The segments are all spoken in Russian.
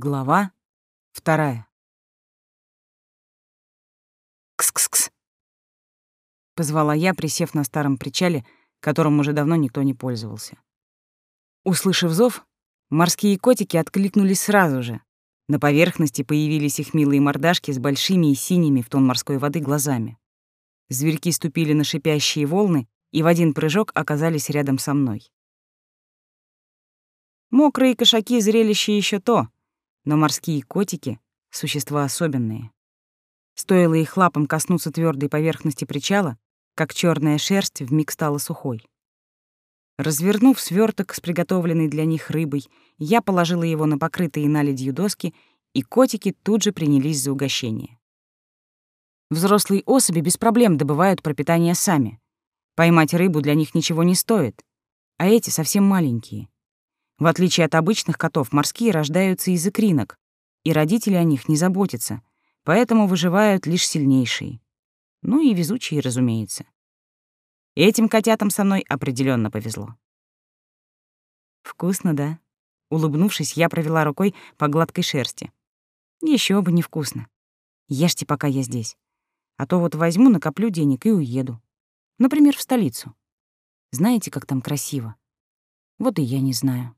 Глава вторая. «Кс-кс-кс!» — позвала я, присев на старом причале, которым уже давно никто не пользовался. Услышав зов, морские котики откликнулись сразу же. На поверхности появились их милые мордашки с большими и синими в тон морской воды глазами. Зверьки ступили на шипящие волны и в один прыжок оказались рядом со мной. Мокрые кошаки — зрелище еще то — но морские котики — существа особенные. Стоило их лапам коснуться твердой поверхности причала, как черная шерсть вмиг стала сухой. Развернув сверток с приготовленной для них рыбой, я положила его на покрытые наледью доски, и котики тут же принялись за угощение. Взрослые особи без проблем добывают пропитание сами. Поймать рыбу для них ничего не стоит, а эти совсем маленькие. В отличие от обычных котов, морские рождаются из икринок, и родители о них не заботятся, поэтому выживают лишь сильнейшие. Ну и везучие, разумеется. Этим котятам со мной определенно повезло. Вкусно, да? Улыбнувшись, я провела рукой по гладкой шерсти. Еще бы невкусно. Ешьте, пока я здесь. А то вот возьму, накоплю денег и уеду. Например, в столицу. Знаете, как там красиво? Вот и я не знаю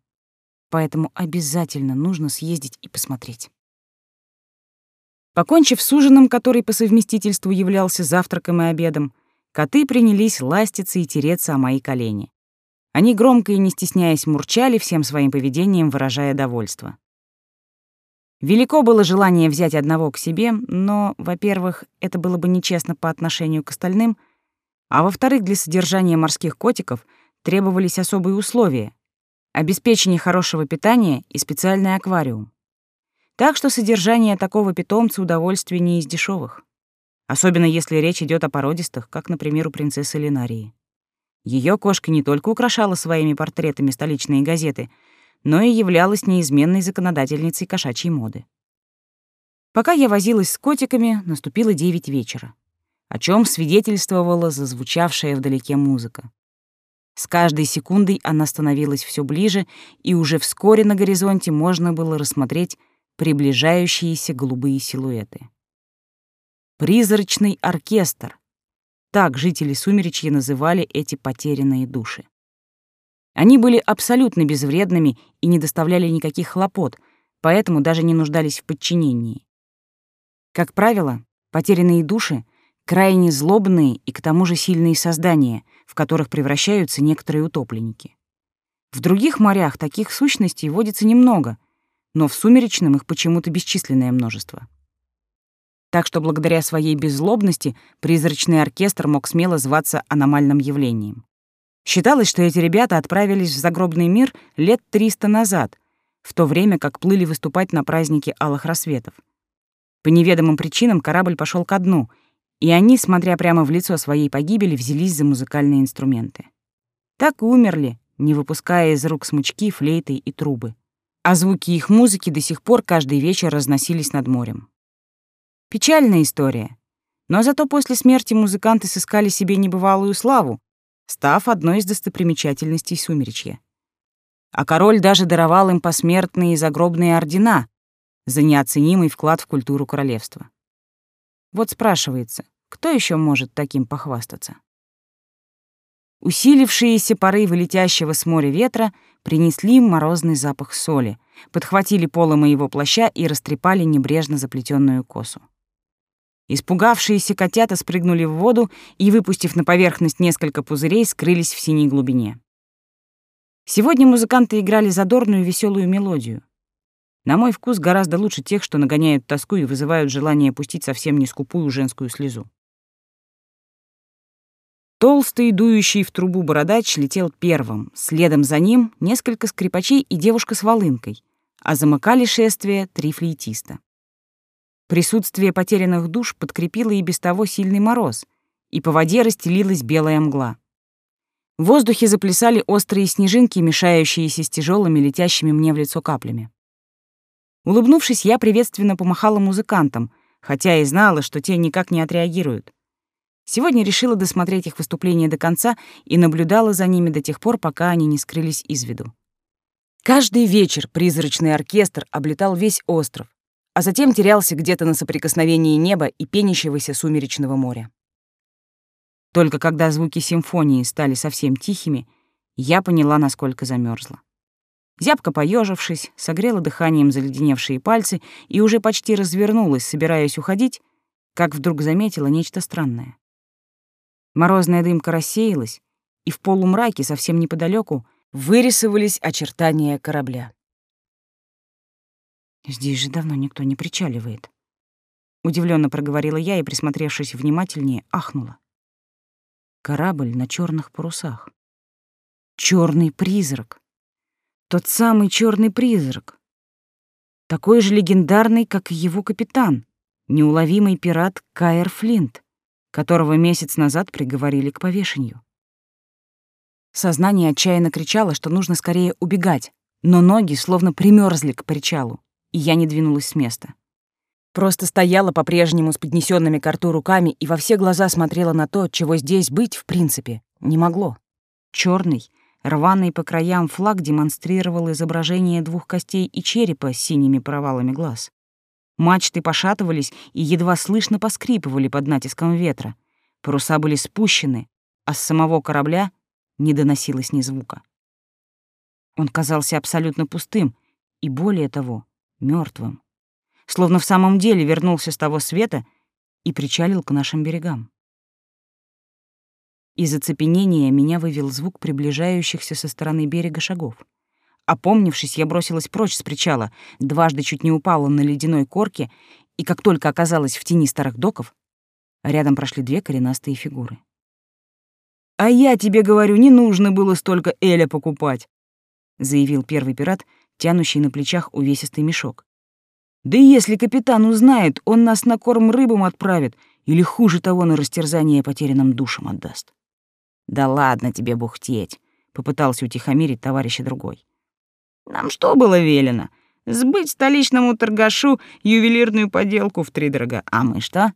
поэтому обязательно нужно съездить и посмотреть. Покончив с ужином, который по совместительству являлся завтраком и обедом, коты принялись ластиться и тереться о мои колени. Они громко и не стесняясь мурчали, всем своим поведением выражая довольство. Велико было желание взять одного к себе, но, во-первых, это было бы нечестно по отношению к остальным, а во-вторых, для содержания морских котиков требовались особые условия, обеспечение хорошего питания и специальный аквариум. Так что содержание такого питомца удовольствие не из дешевых. Особенно если речь идет о породистых, как, например, у принцессы Ленарии. Ее кошка не только украшала своими портретами столичные газеты, но и являлась неизменной законодательницей кошачьей моды. Пока я возилась с котиками, наступило девять вечера, о чем свидетельствовала зазвучавшая вдалеке музыка. С каждой секундой она становилась все ближе, и уже вскоре на горизонте можно было рассмотреть приближающиеся голубые силуэты. Призрачный оркестр. Так жители Сумеречья называли эти потерянные души. Они были абсолютно безвредными и не доставляли никаких хлопот, поэтому даже не нуждались в подчинении. Как правило, потерянные души крайне злобные и к тому же сильные создания, в которых превращаются некоторые утопленники. В других морях таких сущностей водится немного, но в сумеречном их почему-то бесчисленное множество. Так что благодаря своей беззлобности призрачный оркестр мог смело зваться аномальным явлением. Считалось, что эти ребята отправились в загробный мир лет 300 назад, в то время как плыли выступать на празднике Алых Рассветов. По неведомым причинам корабль пошел ко дну, и они, смотря прямо в лицо своей погибели, взялись за музыкальные инструменты. Так и умерли, не выпуская из рук смычки, флейты и трубы. А звуки их музыки до сих пор каждый вечер разносились над морем. Печальная история. Но зато после смерти музыканты сыскали себе небывалую славу, став одной из достопримечательностей Сумеречья. А король даже даровал им посмертные и загробные ордена за неоценимый вклад в культуру королевства. Вот спрашивается, кто еще может таким похвастаться? Усилившиеся порывы летящего с моря ветра принесли морозный запах соли, подхватили полы моего плаща и растрепали небрежно заплетенную косу. Испугавшиеся котята спрыгнули в воду и, выпустив на поверхность несколько пузырей, скрылись в синей глубине. Сегодня музыканты играли задорную веселую мелодию. На мой вкус гораздо лучше тех, что нагоняют тоску и вызывают желание пустить совсем не скупую женскую слезу. Толстый, дующий в трубу бородач летел первым, следом за ним несколько скрипачей и девушка с волынкой, а замыкали шествие три флейтиста. Присутствие потерянных душ подкрепило и без того сильный мороз, и по воде расстелилась белая мгла. В воздухе заплясали острые снежинки, мешающиеся с тяжелыми летящими мне в лицо каплями. Улыбнувшись, я приветственно помахала музыкантам, хотя и знала, что те никак не отреагируют. Сегодня решила досмотреть их выступление до конца и наблюдала за ними до тех пор, пока они не скрылись из виду. Каждый вечер призрачный оркестр облетал весь остров, а затем терялся где-то на соприкосновении неба и пенящегося сумеречного моря. Только когда звуки симфонии стали совсем тихими, я поняла, насколько замерзла. Зябко поежившись, согрела дыханием заледеневшие пальцы и уже почти развернулась, собираясь уходить, как вдруг заметила нечто странное. Морозная дымка рассеялась, и в полумраке совсем неподалеку вырисовались очертания корабля. «Здесь же давно никто не причаливает», — удивленно проговорила я и, присмотревшись внимательнее, ахнула. Корабль на черных парусах. Черный призрак. Тот самый черный призрак. Такой же легендарный, как и его капитан, неуловимый пират Каэр Флинт, которого месяц назад приговорили к повешению. Сознание отчаянно кричало, что нужно скорее убегать, но ноги словно примерзли к причалу, и я не двинулась с места. Просто стояла по-прежнему с поднесенными к рту руками и во все глаза смотрела на то, чего здесь быть, в принципе, не могло. Черный, рваный по краям флаг демонстрировал изображение двух костей и черепа с синими провалами глаз. Мачты пошатывались и едва слышно поскрипывали под натиском ветра. Паруса были спущены, а с самого корабля не доносилось ни звука. Он казался абсолютно пустым и, более того, мертвым словно в самом деле вернулся с того света и причалил к нашим берегам. Из оцепенения меня вывел звук приближающихся со стороны берега шагов. Опомнившись, я бросилась прочь с причала, дважды чуть не упала на ледяной корке, и как только оказалась в тени старых доков, рядом прошли две коренастые фигуры. «А я тебе говорю, не нужно было столько Эля покупать», — заявил первый пират, тянущий на плечах увесистый мешок. Да и если капитан узнает, он нас на корм рыбам отправит или, хуже того, на растерзание потерянным душам отдаст. «Да ладно тебе бухтеть», — попытался утихомирить товарища другой. «Нам что было велено? Сбыть столичному торгашу ювелирную поделку в три втридорога. А мы что?»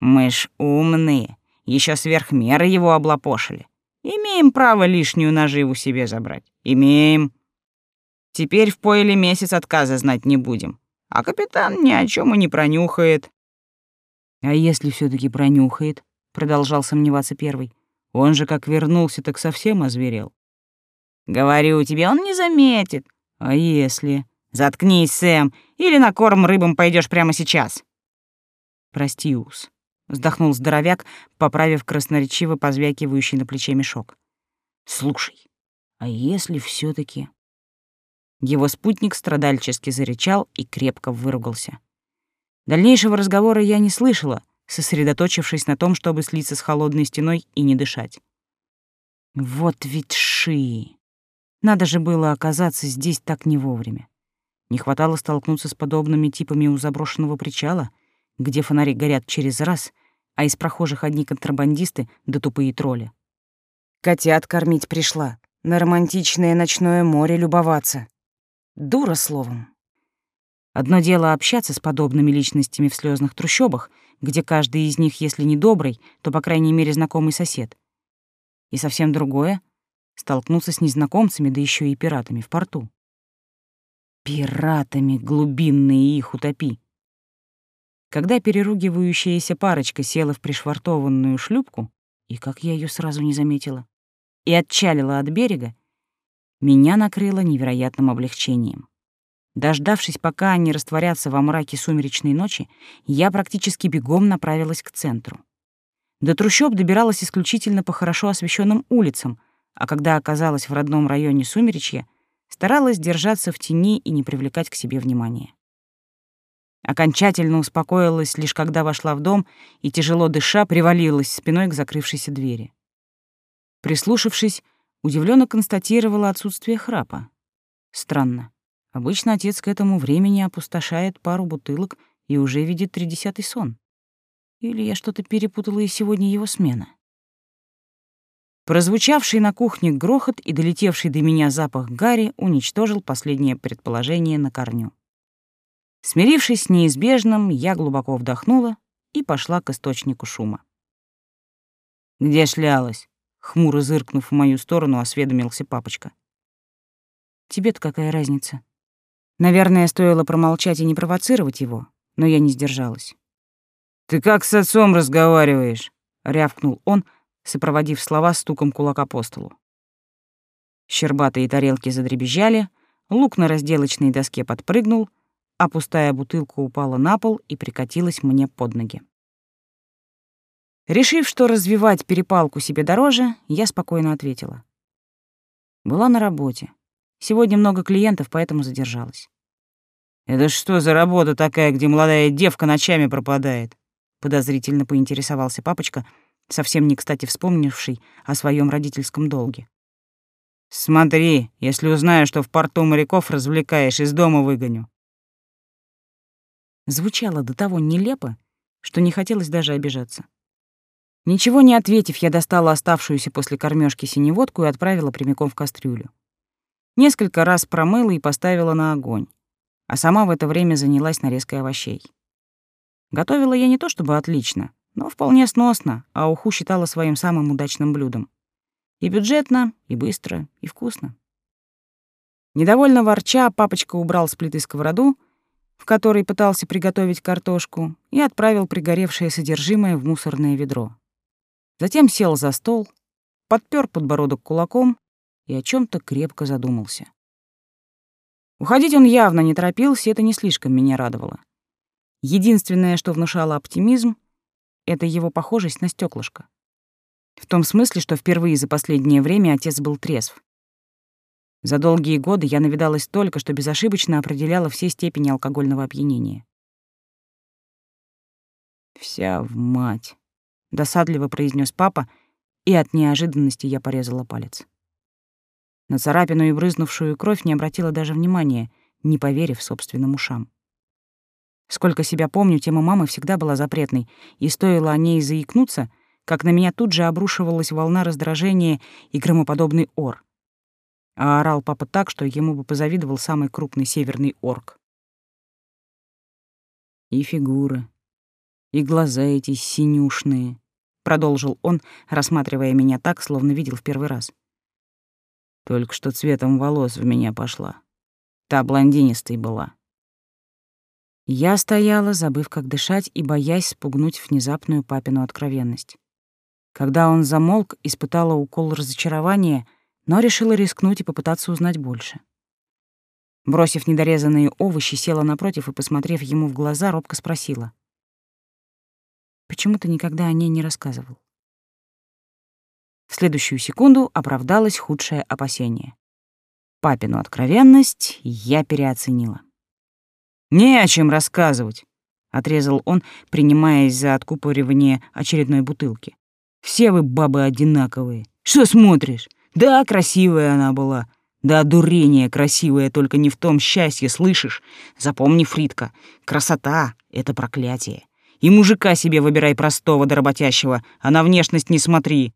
«Мы ж умные, еще сверх меры его облапошили. Имеем право лишнюю наживу себе забрать. Имеем». Теперь в пойле месяц отказа знать не будем. А капитан ни о чем и не пронюхает. А если все таки пронюхает, продолжал сомневаться первый. Он же как вернулся, так совсем озверел. Говорю тебе, он не заметит. А если? Заткнись, Сэм, или на корм рыбам пойдешь прямо сейчас. Прости, Ус, вздохнул здоровяк, поправив красноречиво позвякивающий на плече мешок. Слушай, а если все таки его спутник страдальчески зарычал и крепко выругался. Дальнейшего разговора я не слышала, сосредоточившись на том, чтобы слиться с холодной стеной и не дышать. Вот ведь ши! Надо же было оказаться здесь так не вовремя. Не хватало столкнуться с подобными типами у заброшенного причала, где фонари горят через раз, а из прохожих одни контрабандисты да тупые тролли. Котят кормить пришла, на романтичное ночное море любоваться. Дура словом. Одно дело общаться с подобными личностями в слезных трущобах, где каждый из них, если не добрый, то, по крайней мере, знакомый сосед. И совсем другое — столкнуться с незнакомцами, да еще и пиратами в порту. Пиратами глубинные их утопи. Когда переругивающаяся парочка села в пришвартованную шлюпку, и как я ее сразу не заметила, и отчалила от берега, меня накрыло невероятным облегчением. Дождавшись, пока они растворятся во мраке сумеречной ночи, я практически бегом направилась к центру. До трущоб добиралась исключительно по хорошо освещенным улицам, а когда оказалась в родном районе Сумеречья, старалась держаться в тени и не привлекать к себе внимания. Окончательно успокоилась лишь когда вошла в дом и, тяжело дыша, привалилась спиной к закрывшейся двери. Прислушавшись, удивленно констатировала отсутствие храпа. Странно. Обычно отец к этому времени опустошает пару бутылок и уже видит тридесятый сон. Или я что-то перепутала, и сегодня его смена. Прозвучавший на кухне грохот и долетевший до меня запах гари уничтожил последнее предположение на корню. Смирившись с неизбежным, я глубоко вдохнула и пошла к источнику шума. «Где шлялась?» Хмуро зыркнув в мою сторону, осведомился папочка. Тебе-то какая разница? Наверное, стоило промолчать и не провоцировать его, но я не сдержалась. «Ты как с отцом разговариваешь?» — рявкнул он, сопроводив слова стуком кулака по столу. Щербатые тарелки задребезжали, лук на разделочной доске подпрыгнул, а пустая бутылка упала на пол и прикатилась мне под ноги. Решив, что развивать перепалку себе дороже, я спокойно ответила. Была на работе. Сегодня много клиентов, поэтому задержалась. «Это что за работа такая, где молодая девка ночами пропадает?» Подозрительно поинтересовался папочка, совсем не кстати вспомнивший о своем родительском долге. «Смотри, если узнаю, что в порту моряков развлекаешь, из дома выгоню». Звучало до того нелепо, что не хотелось даже обижаться. Ничего не ответив, я достала оставшуюся после кормежки синеводку и отправила прямиком в кастрюлю. Несколько раз промыла и поставила на огонь, а сама в это время занялась нарезкой овощей. Готовила я не то чтобы отлично, но вполне сносно, а уху считала своим самым удачным блюдом. И бюджетно, и быстро, и вкусно. Недовольно ворча, папочка убрал с плиты сковороду, в которой пытался приготовить картошку, и отправил пригоревшее содержимое в мусорное ведро. Затем сел за стол, подпер подбородок кулаком и о чем то крепко задумался. Уходить он явно не торопился, это не слишком меня радовало. Единственное, что внушало оптимизм, это его похожесть на стеклышко. В том смысле, что впервые за последнее время отец был трезв. За долгие годы я навидалась только, что безошибочно определяла все степени алкогольного опьянения. Вся в мать досадливо произнес папа, и от неожиданности я порезала палец. На царапину и брызнувшую кровь не обратила даже внимания, не поверив собственным ушам. Сколько себя помню, тема мамы всегда была запретной, и стоило о ней заикнуться, как на меня тут же обрушивалась волна раздражения и громоподобный ор. А орал папа так, что ему бы позавидовал самый крупный северный орк. И фигуры, и глаза эти синюшные, продолжил он, рассматривая меня так, словно видел в первый раз. Только что цветом волос в меня пошла. Та блондинистой была. Я стояла, забыв, как дышать, и боясь спугнуть внезапную папину откровенность. Когда он замолк, испытала укол разочарования, но решила рискнуть и попытаться узнать больше. Бросив недорезанные овощи, села напротив и, посмотрев ему в глаза, робко спросила. Почему ты никогда о ней не рассказывал? В следующую секунду оправдалось худшее опасение. Папину откровенность я переоценила. «Не о чем рассказывать», — отрезал он, принимаясь за откупоривание очередной бутылки. «Все вы бабы одинаковые. Что смотришь? Да, красивая она была. Да, дурение красивая, только не в том счастье, слышишь? Запомни, Фридка, красота — это проклятие. И мужика себе выбирай простого да работящего, а на внешность не смотри.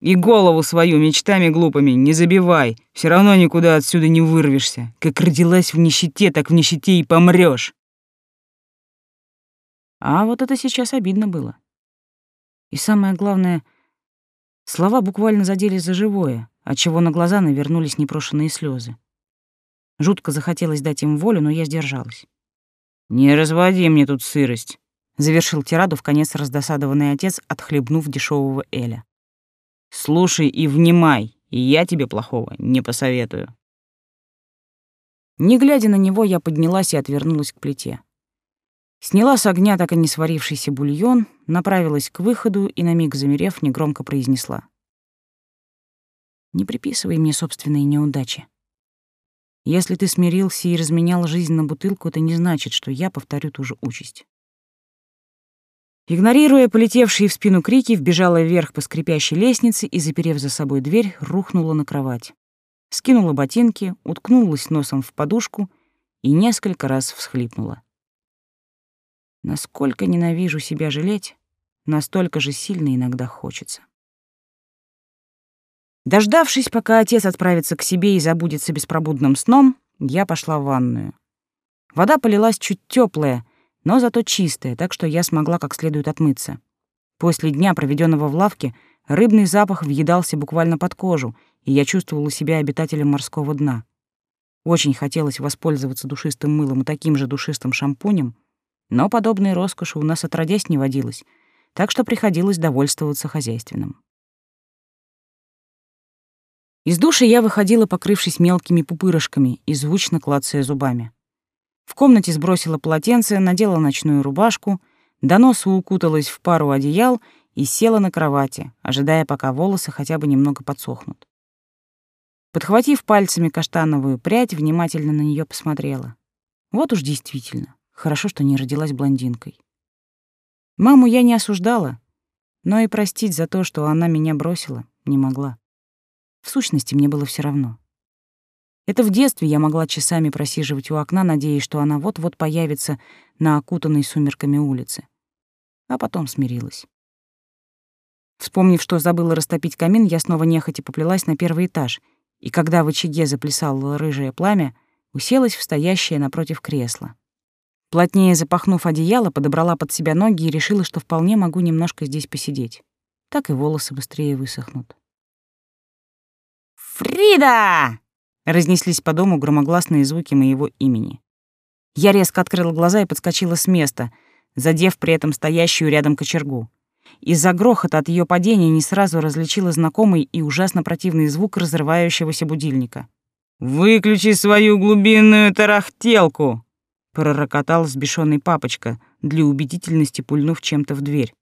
И голову свою мечтами глупыми не забивай, все равно никуда отсюда не вырвешься. Как родилась в нищете, так в нищете и помрёшь. А вот это сейчас обидно было. И самое главное, слова буквально задели за живое, отчего на глаза навернулись непрошенные слезы. Жутко захотелось дать им волю, но я сдержалась. «Не разводи мне тут сырость», завершил тираду в конец раздосадованный отец, отхлебнув дешевого эля. Слушай и внимай, и я тебе плохого не посоветую. Не глядя на него, я поднялась и отвернулась к плите. Сняла с огня так и не сварившийся бульон, направилась к выходу и, на миг замерев, негромко произнесла. «Не приписывай мне собственные неудачи. Если ты смирился и разменял жизнь на бутылку, это не значит, что я повторю ту же участь. Игнорируя полетевшие в спину крики, вбежала вверх по скрипящей лестнице и, заперев за собой дверь, рухнула на кровать. Скинула ботинки, уткнулась носом в подушку и несколько раз всхлипнула. Насколько ненавижу себя жалеть, настолько же сильно иногда хочется. Дождавшись, пока отец отправится к себе и забудется беспробудным сном, я пошла в ванную. Вода полилась чуть теплая, но зато чистая, так что я смогла как следует отмыться. После дня, проведенного в лавке, рыбный запах въедался буквально под кожу, и я чувствовала себя обитателем морского дна. Очень хотелось воспользоваться душистым мылом и таким же душистым шампунем, но подобной роскоши у нас отродясь не водилось, так что приходилось довольствоваться хозяйственным. Из души я выходила, покрывшись мелкими пупырышками и звучно клацая зубами. В комнате сбросила полотенце, надела ночную рубашку, до носа укуталась в пару одеял и села на кровати, ожидая, пока волосы хотя бы немного подсохнут. Подхватив пальцами каштановую прядь, внимательно на нее посмотрела. Вот уж действительно, хорошо, что не родилась блондинкой. Маму я не осуждала, но и простить за то, что она меня бросила, не могла. В сущности, мне было все равно. Это в детстве я могла часами просиживать у окна, надеясь, что она вот-вот появится на окутанной сумерками улице. А потом смирилась. Вспомнив, что забыла растопить камин, я снова нехотя поплелась на первый этаж, и когда в очаге заплясало рыжее пламя, уселась в стоящее напротив кресла. Плотнее запахнув одеяло, подобрала под себя ноги и решила, что вполне могу немножко здесь посидеть. Так и волосы быстрее высохнут. «Фрида!» — разнеслись по дому громогласные звуки моего имени. Я резко открыла глаза и подскочила с места, задев при этом стоящую рядом кочергу. Из-за грохота от ее падения не сразу различила знакомый и ужасно противный звук разрывающегося будильника. «Выключи свою глубинную тарахтелку!» — пророкотал взбешенный папочка, для убедительности пульнув чем-то в дверь.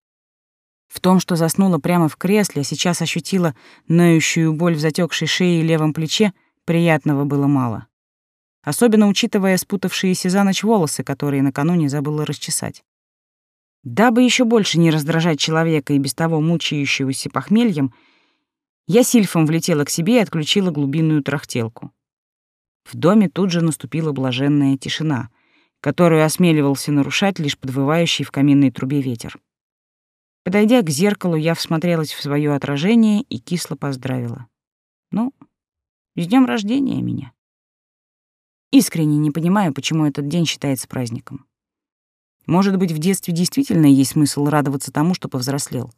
В том, что заснула прямо в кресле, а сейчас ощутила ноющую боль в затекшей шее и левом плече, приятного было мало. Особенно учитывая спутавшиеся за ночь волосы, которые накануне забыла расчесать. Дабы еще больше не раздражать человека и без того мучающегося похмельем, я сильфом влетела к себе и отключила глубинную трахтелку. В доме тут же наступила блаженная тишина, которую осмеливался нарушать лишь подвывающий в каминной трубе ветер. Подойдя к зеркалу, я всмотрелась в свое отражение и кисло поздравила. Ну, с днем рождения меня. Искренне не понимаю, почему этот день считается праздником. Может быть, в детстве действительно есть смысл радоваться тому, что повзрослел.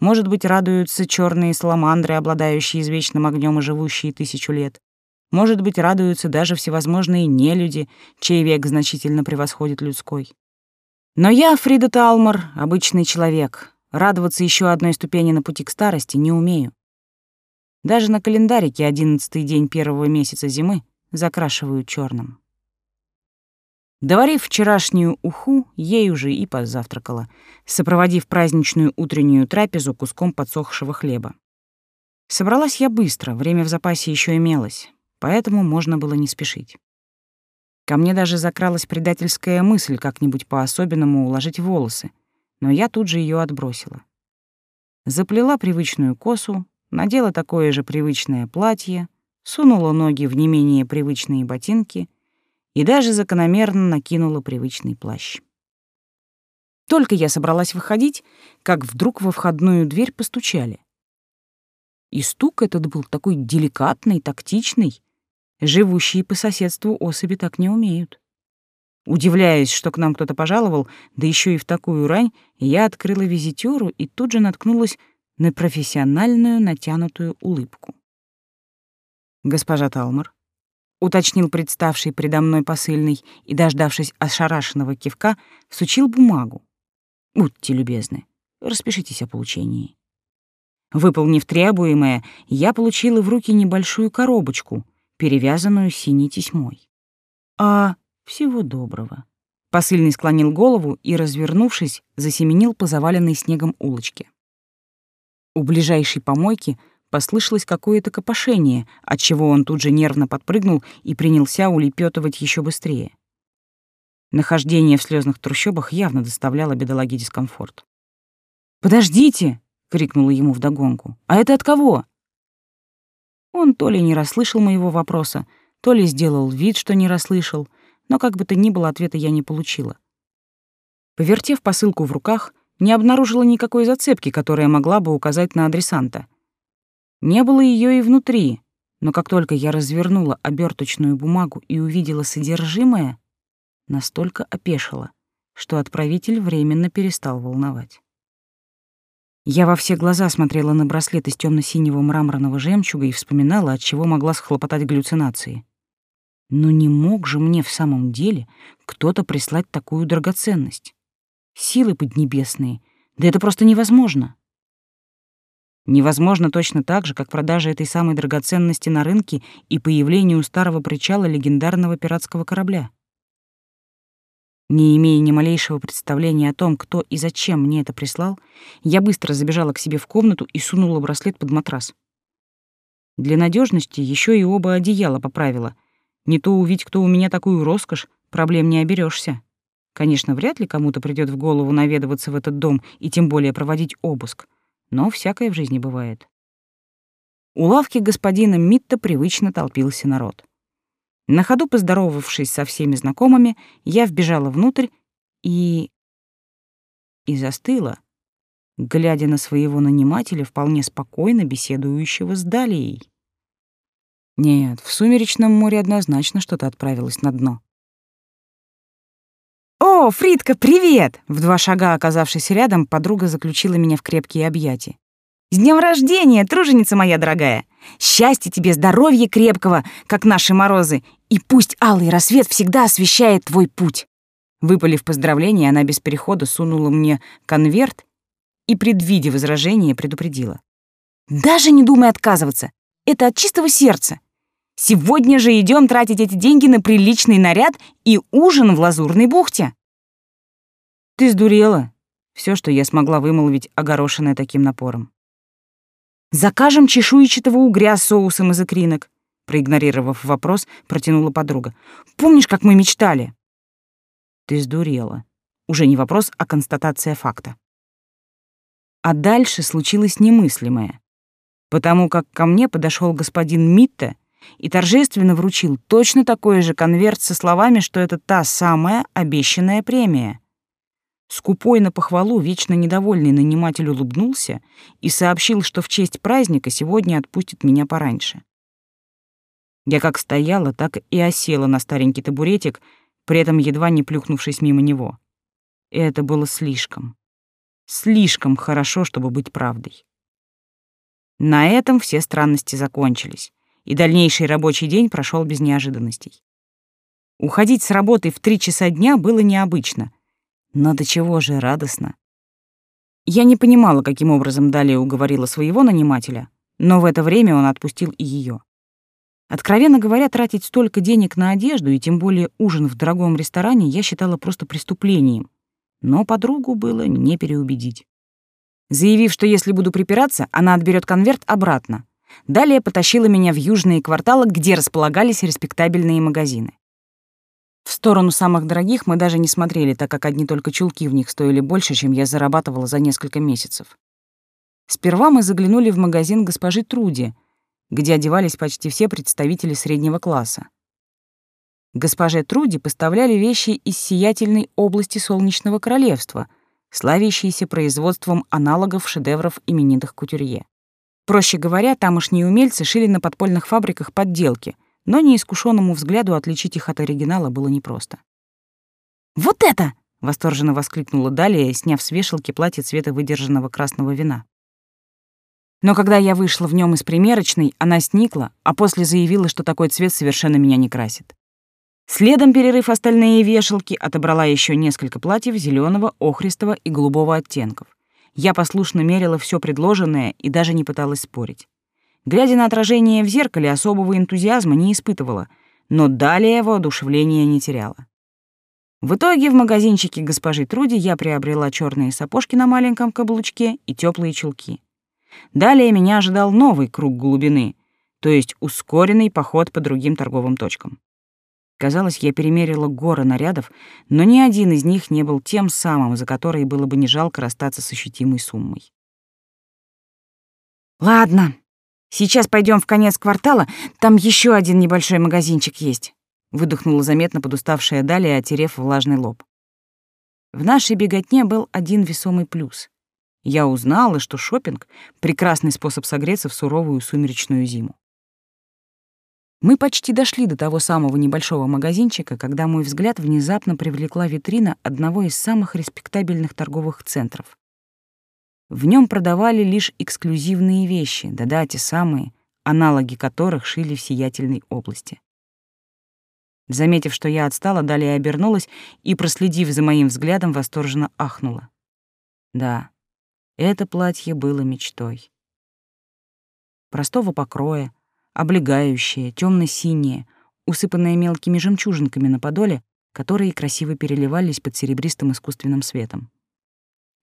Может быть, радуются черные саламандры, обладающие извечным огнем и живущие тысячу лет. Может быть, радуются даже всевозможные нелюди, чей век значительно превосходит людской. Но я, Фрида Талмор, обычный человек, Радоваться еще одной ступени на пути к старости не умею. Даже на календарике одиннадцатый день первого месяца зимы закрашиваю черным. Доварив вчерашнюю уху, ей уже и позавтракала, сопроводив праздничную утреннюю трапезу куском подсохшего хлеба. Собралась я быстро, время в запасе еще имелось, поэтому можно было не спешить. Ко мне даже закралась предательская мысль как-нибудь по-особенному уложить волосы — но я тут же ее отбросила. Заплела привычную косу, надела такое же привычное платье, сунула ноги в не менее привычные ботинки и даже закономерно накинула привычный плащ. Только я собралась выходить, как вдруг во входную дверь постучали. И стук этот был такой деликатный, тактичный. Живущие по соседству особи так не умеют. Удивляясь, что к нам кто-то пожаловал, да еще и в такую рань, я открыла визитеру и тут же наткнулась на профессиональную натянутую улыбку. «Госпожа Талмор», — уточнил представший предо мной посыльный и, дождавшись ошарашенного кивка, всучил бумагу. «Будьте любезны, распишитесь о получении». Выполнив требуемое, я получила в руки небольшую коробочку, перевязанную синей тесьмой. «А всего доброго. Посыльный склонил голову и, развернувшись, засеменил по заваленной снегом улочке. У ближайшей помойки послышалось какое-то копошение, отчего он тут же нервно подпрыгнул и принялся улепетывать еще быстрее. Нахождение в слезных трущобах явно доставляло бедолаге дискомфорт. «Подождите!» — крикнула ему вдогонку. «А это от кого?» Он то ли не расслышал моего вопроса, то ли сделал вид, что не расслышал — но как бы то ни было, ответа я не получила. Повертев посылку в руках, не обнаружила никакой зацепки, которая могла бы указать на адресанта. Не было ее и внутри, но как только я развернула оберточную бумагу и увидела содержимое, настолько опешила, что отправитель временно перестал волновать. Я во все глаза смотрела на браслет из темно синего мраморного жемчуга и вспоминала, от чего могла схлопотать галлюцинации. Но не мог же мне в самом деле кто-то прислать такую драгоценность. Силы поднебесные, да это просто невозможно. Невозможно точно так же, как продажа этой самой драгоценности на рынке и появление у старого причала легендарного пиратского корабля. Не имея ни малейшего представления о том, кто и зачем мне это прислал, я быстро забежала к себе в комнату и сунула браслет под матрас. Для надежности еще и оба одеяла поправила. Не то увидеть, кто у меня такую роскошь, проблем не оберешься. Конечно, вряд ли кому-то придет в голову наведываться в этот дом и тем более проводить обыск но всякое в жизни бывает. У лавки господина Митта привычно толпился народ. На ходу поздоровавшись со всеми знакомыми, я вбежала внутрь и... и застыла, глядя на своего нанимателя, вполне спокойно беседующего с Далией. Нет, в сумеречном море однозначно что-то отправилось на дно. «О, Фридка, привет!» В два шага оказавшись рядом, подруга заключила меня в крепкие объятия. «С днем рождения, труженица моя дорогая! Счастья тебе, здоровья крепкого, как наши морозы, и пусть алый рассвет всегда освещает твой путь!» Выпалив поздравление, она без перехода сунула мне конверт и, предвидя возражение, предупредила. «Даже не думай отказываться. Это от чистого сердца. Сегодня же идем тратить эти деньги на приличный наряд и ужин в Лазурной бухте. Ты сдурела. Все, что я смогла вымолвить, огорошенное таким напором. Закажем чешуйчатого угря с соусом из икринок. Проигнорировав вопрос, протянула подруга. Помнишь, как мы мечтали? Ты сдурела. Уже не вопрос, а констатация факта. А дальше случилось немыслимое. Потому как ко мне подошел господин Митте и торжественно вручил точно такой же конверт со словами, что это та самая обещанная премия. Скупой на похвалу, вечно недовольный наниматель улыбнулся и сообщил, что в честь праздника сегодня отпустит меня пораньше. Я как стояла, так и осела на старенький табуретик, при этом едва не плюхнувшись мимо него. И это было слишком, слишком хорошо, чтобы быть правдой. На этом все странности закончились, и дальнейший рабочий день прошел без неожиданностей. Уходить с работы в три часа дня было необычно — но до чего же радостно. Я не понимала, каким образом Далее уговорила своего нанимателя, но в это время он отпустил и ее. Откровенно говоря, тратить столько денег на одежду и тем более ужин в дорогом ресторане я считала просто преступлением. Но подругу было не переубедить. Заявив, что если буду припираться, она отберет конверт обратно. Далее потащила меня в южные кварталы, где располагались респектабельные магазины. В сторону самых дорогих мы даже не смотрели, так как одни только чулки в них стоили больше, чем я зарабатывала за несколько месяцев. Сперва мы заглянули в магазин госпожи Труди, где одевались почти все представители среднего класса. Госпоже Труди поставляли вещи из сиятельной области Солнечного Королевства, славящиеся производством аналогов шедевров именитых кутюрье. Проще говоря, тамошние умельцы шили на подпольных фабриках подделки, но неискушенному взгляду отличить их от оригинала было непросто. «Вот это!» — восторженно воскликнула Далия, сняв с вешалки платье цвета выдержанного красного вина. Но когда я вышла в нем из примерочной, она сникла, а после заявила, что такой цвет совершенно меня не красит. Следом, перерыв остальные вешалки, отобрала еще несколько платьев зеленого, охристого и голубого оттенков. Я послушно мерила все предложенное и даже не пыталась спорить. Глядя на отражение в зеркале, особого энтузиазма не испытывала, но далее воодушевления не теряла. В итоге в магазинчике госпожи Труди я приобрела черные сапожки на маленьком каблучке и теплые чулки. Далее меня ожидал новый круг глубины, то есть ускоренный поход по другим торговым точкам. Казалось, я перемерила горы нарядов, но ни один из них не был тем самым, за который было бы не жалко расстаться с ощутимой суммой. «Ладно, Сейчас пойдем в конец квартала, там еще один небольшой магазинчик есть», — выдохнула заметно подуставшая Далия, отерев влажный лоб. В нашей беготне был один весомый плюс. Я узнала, что шопинг прекрасный способ согреться в суровую сумеречную зиму. Мы почти дошли до того самого небольшого магазинчика, когда мой взгляд внезапно привлекла витрина одного из самых респектабельных торговых центров. В нем продавали лишь эксклюзивные вещи, да-да, те самые, аналоги которых шили в сиятельной области. Заметив, что я отстала, далее обернулась и, проследив за моим взглядом, восторженно ахнула. Да, это платье было мечтой. Простого покроя, облегающее, темно синее усыпанное мелкими жемчужинками на подоле, которые красиво переливались под серебристым искусственным светом.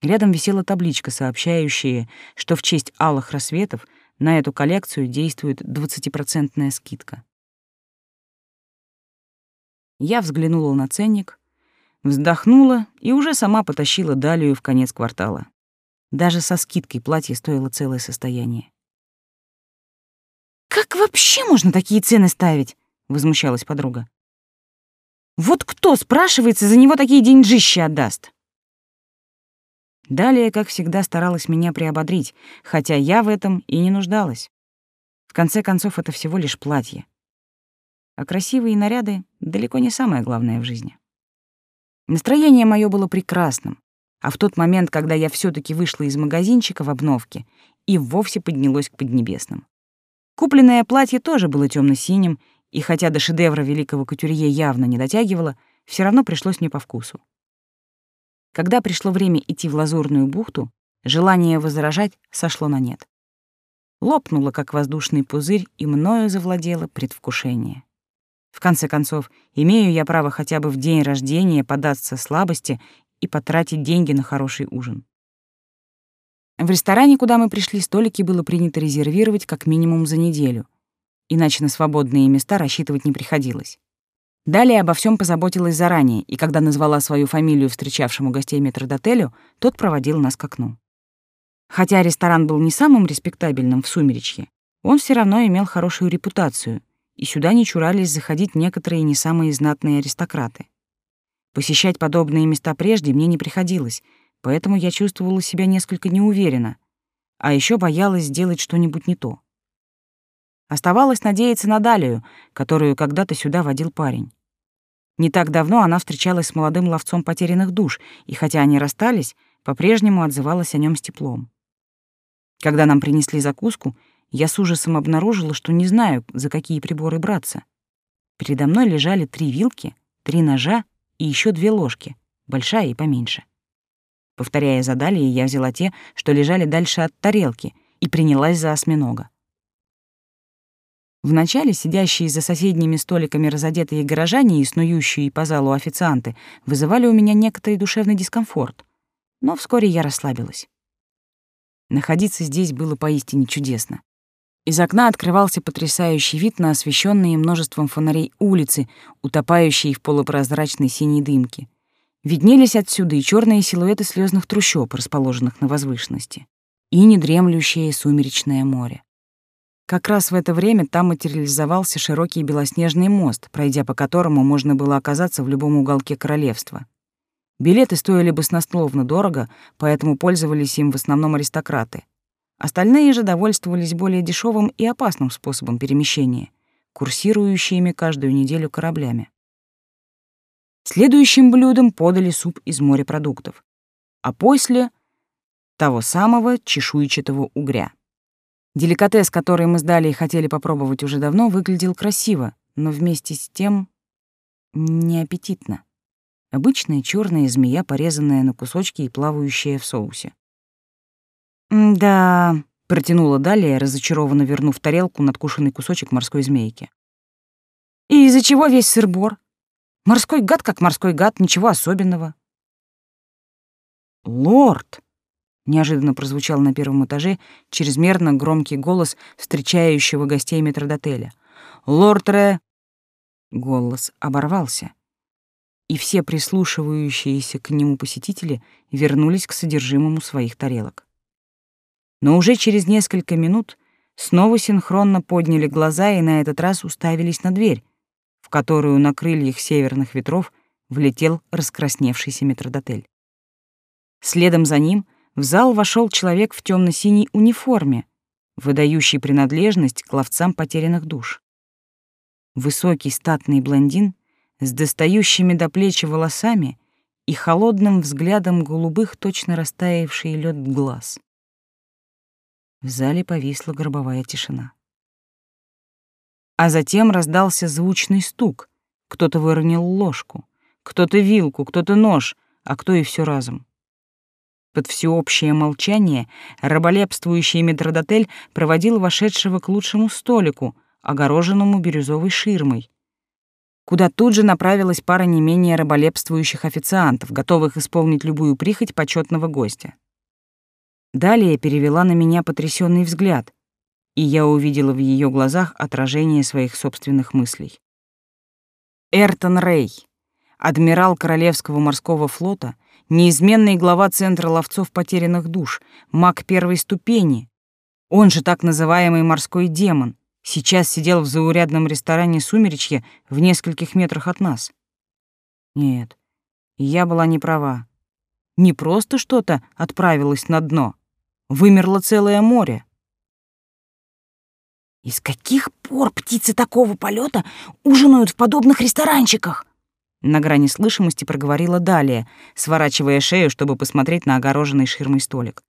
Рядом висела табличка, сообщающая, что в честь алых рассветов на эту коллекцию действует 20% скидка. Я взглянула на ценник, вздохнула и уже сама потащила Далию в конец квартала. Даже со скидкой платье стоило целое состояние. «Как вообще можно такие цены ставить?» — возмущалась подруга. «Вот кто, спрашивается, за него такие деньжища отдаст?» Далее, как всегда, старалась меня приободрить, хотя я в этом и не нуждалась. В конце концов, это всего лишь платье а красивые наряды — далеко не самое главное в жизни. Настроение мое было прекрасным, а в тот момент, когда я все таки вышла из магазинчика в обновке, и вовсе поднялось к поднебесным. Купленное платье тоже было темно синим и хотя до шедевра великого кутюрье явно не дотягивало, все равно пришлось мне по вкусу. Когда пришло время идти в Лазурную бухту, желание возражать сошло на нет. Лопнуло, как воздушный пузырь, и мною завладело предвкушение. В конце концов, имею я право хотя бы в день рождения податься слабости и потратить деньги на хороший ужин. В ресторане, куда мы пришли, столики было принято резервировать как минимум за неделю, иначе на свободные места рассчитывать не приходилось. Далее обо всем позаботилась заранее, и когда назвала свою фамилию встречавшему гостей метродотелю, тот проводил нас к окну. Хотя ресторан был не самым респектабельным в Сумеречье, он все равно имел хорошую репутацию, и сюда не чурались заходить некоторые не самые знатные аристократы. Посещать подобные места прежде мне не приходилось, поэтому я чувствовала себя несколько неуверенно, а еще боялась сделать что-нибудь не то. Оставалось надеяться на Далию, которую когда-то сюда водил парень. Не так давно она встречалась с молодым ловцом потерянных душ, и хотя они расстались, по-прежнему отзывалась о нем с теплом. Когда нам принесли закуску, я с ужасом обнаружила, что не знаю, за какие приборы браться. Передо мной лежали три вилки, три ножа и еще две ложки, большая и поменьше. Повторяя за Далией, я взяла те, что лежали дальше от тарелки, и принялась за осьминога. Вначале сидящие за соседними столиками разодетые горожане и снующие по залу официанты вызывали у меня некоторый душевный дискомфорт, но вскоре я расслабилась. Находиться здесь было поистине чудесно. Из окна открывался потрясающий вид на освещенные множеством фонарей улицы, утопающие в полупрозрачной синей дымке. Виднелись отсюда и черные силуэты слезных трущоб, расположенных на возвышенности, и недремлющее сумеречное море. Как раз в это время там материализовался широкий белоснежный мост, пройдя по которому можно было оказаться в любом уголке королевства. Билеты стоили баснословно дорого, поэтому пользовались им в основном аристократы. Остальные же довольствовались более дешевым и опасным способом перемещения, курсирующими каждую неделю кораблями. Следующим блюдом подали суп из морепродуктов, а после — того самого чешуйчатого угря. Деликатес, который мы сдали и хотели попробовать уже давно, выглядел красиво, но вместе с тем неаппетитно. Обычная черная змея, порезанная на кусочки и плавающая в соусе. «Да», — протянула далее, разочарованно вернув тарелку надкушенный кусочек морской змейки. «И из-за чего весь сыр-бор? Морской гад как морской гад, ничего особенного». «Лорд!» — неожиданно прозвучал на первом этаже чрезмерно громкий голос встречающего гостей метродотеля. «Лорд Ре...» Голос оборвался, и все прислушивающиеся к нему посетители вернулись к содержимому своих тарелок но уже через несколько минут снова синхронно подняли глаза и на этот раз уставились на дверь, которую на крыльях северных ветров влетел раскрасневшийся метродотель. Следом за ним в зал вошел человек в темно синей униформе, выдающий принадлежность к ловцам потерянных душ. Высокий статный блондин с достающими до плечи волосами и холодным взглядом голубых, точно растаявший лед глаз. В зале повисла гробовая тишина. А затем раздался звучный стук, Кто-то выронил ложку, кто-то вилку, кто-то нож, а кто и все разом. Под всеобщее молчание раболепствующий метродотель проводил вошедшего к лучшему столику, огороженному бирюзовой ширмой, куда тут же направилась пара не менее раболепствующих официантов, готовых исполнить любую прихоть почетного гостя. Далее перевела на меня потрясенный взгляд, и я увидела в ее глазах отражение своих собственных мыслей. Эртон Рей, адмирал Королевского морского флота, неизменный глава Центра ловцов потерянных душ, маг первой ступени, он же так называемый морской демон, сейчас сидел в заурядном ресторане «Сумеречье» в нескольких метрах от нас. Нет, я была не права. Не просто что-то отправилось на дно. Вымерло целое море. Из каких пор птицы такого полета ужинают в подобных ресторанчиках? На грани слышимости проговорила Далия, сворачивая шею, чтобы посмотреть на огороженный ширмой столик.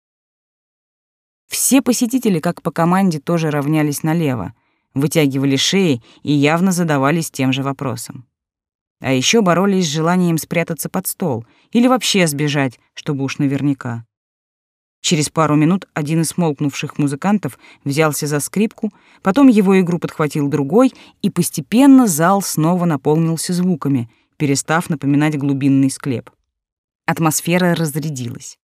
Все посетители, как по команде, тоже равнялись налево, вытягивали шеи и явно задавались тем же вопросом. А еще боролись с желанием спрятаться под стол или вообще сбежать, чтобы уж наверняка. Через пару минут один из смолкнувших музыкантов взялся за скрипку, потом его игру подхватил другой, и постепенно зал снова наполнился звуками, перестав напоминать глубинный склеп. Атмосфера разрядилась.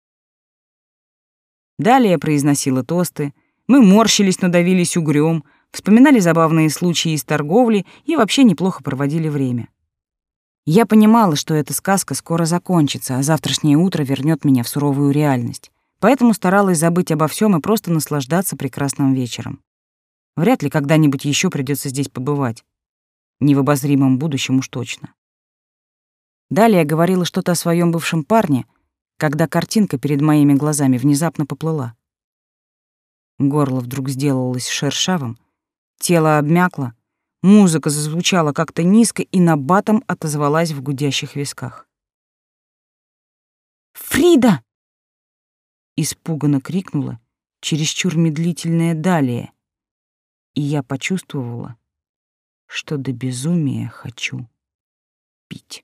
Далее произносила тосты, мы морщились, но давились угрём, вспоминали забавные случаи из торговли и вообще неплохо проводили время. Я понимала, что эта сказка скоро закончится, а завтрашнее утро вернет меня в суровую реальность поэтому старалась забыть обо всем и просто наслаждаться прекрасным вечером. Вряд ли когда-нибудь еще придется здесь побывать. Не в обозримом будущем уж точно. Далее я говорила что-то о своем бывшем парне, когда картинка перед моими глазами внезапно поплыла. Горло вдруг сделалось шершавым, тело обмякло, музыка зазвучала как-то низко и на батом отозвалась в гудящих висках. «Фрида!» Испуганно крикнула чересчур медлительное далее, и я почувствовала, что до безумия хочу пить.